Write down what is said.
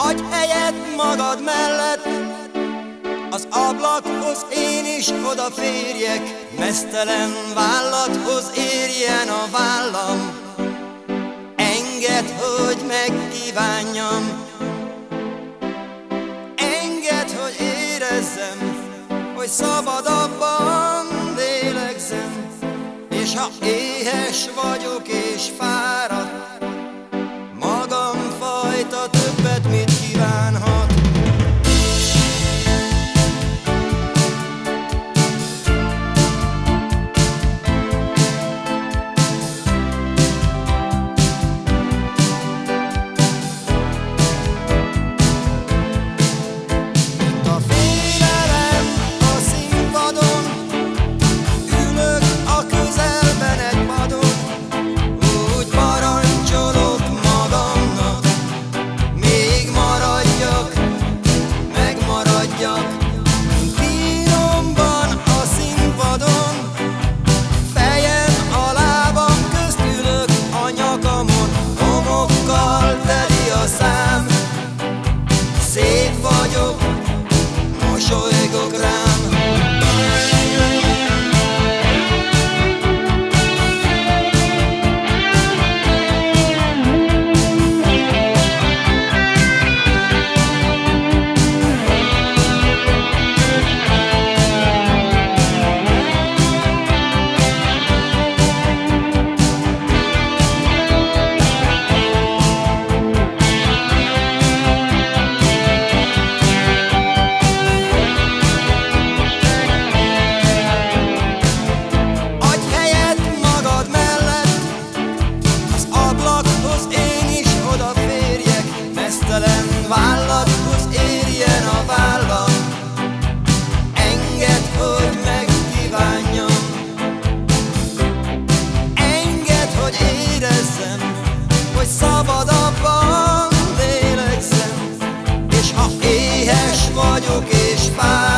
Adj helyet magad mellett, az ablakhoz én is odaférjek, mesztelen vállathoz érjen a vállam. Engedd, hogy megkívánjam, engedd, hogy érezzem, hogy szabadabban lélegzem, és ha éhes vagyok és fáradt, よもう一 vagyok és fáj.